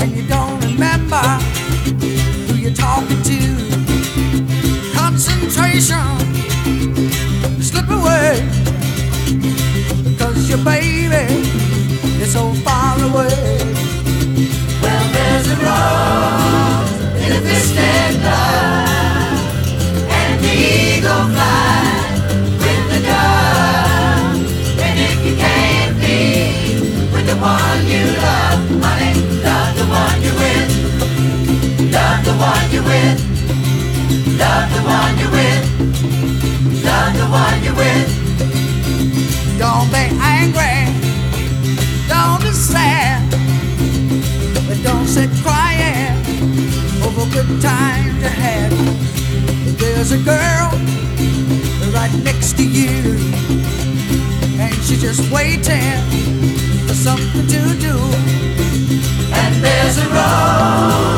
and you don't remember who you're talking to. Concentration slip away, cause your baby is so far away. The one you love, honey, love the one you're with. Love the one you're with. Love the one you're with. Love the one you're with. Don't be angry, don't be sad, but don't sit crying over good times you had. There's a girl right next to you, and she's just waiting something to do. And there's a rose